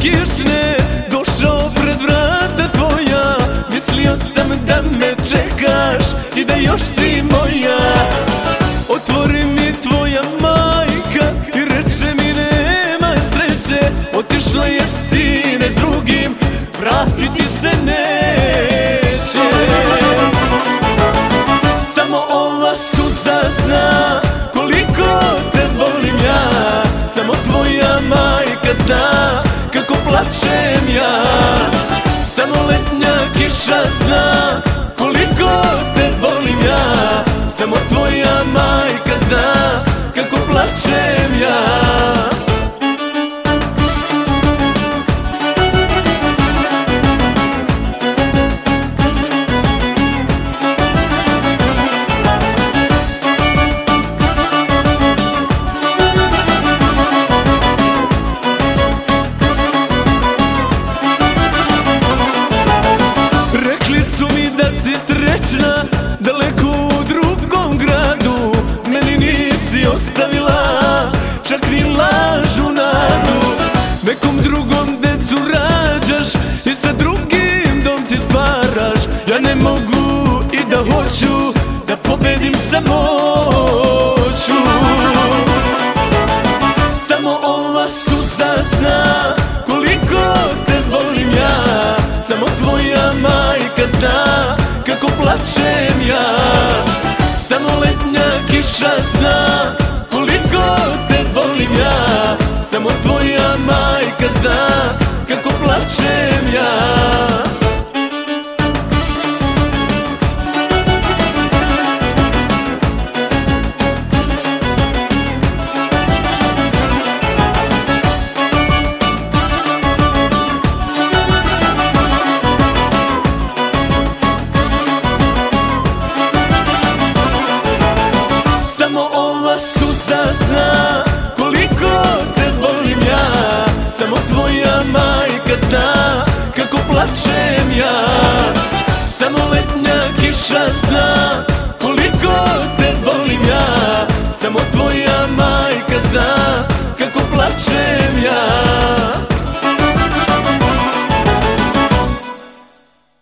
kišne Došao pred vrata tvoja. Mislio sam da me čekaš I da još si moja. Otvori mi tvoja majka I reče mi nema sreće. Otišla je pobedim samoću Samo ova suza zna koliko te volim ja. Samo tvoja majka zna kako plaćem ja. Samo letnja kiša zna ja Samo letnja kiša zna Koliko te volim ja. Samo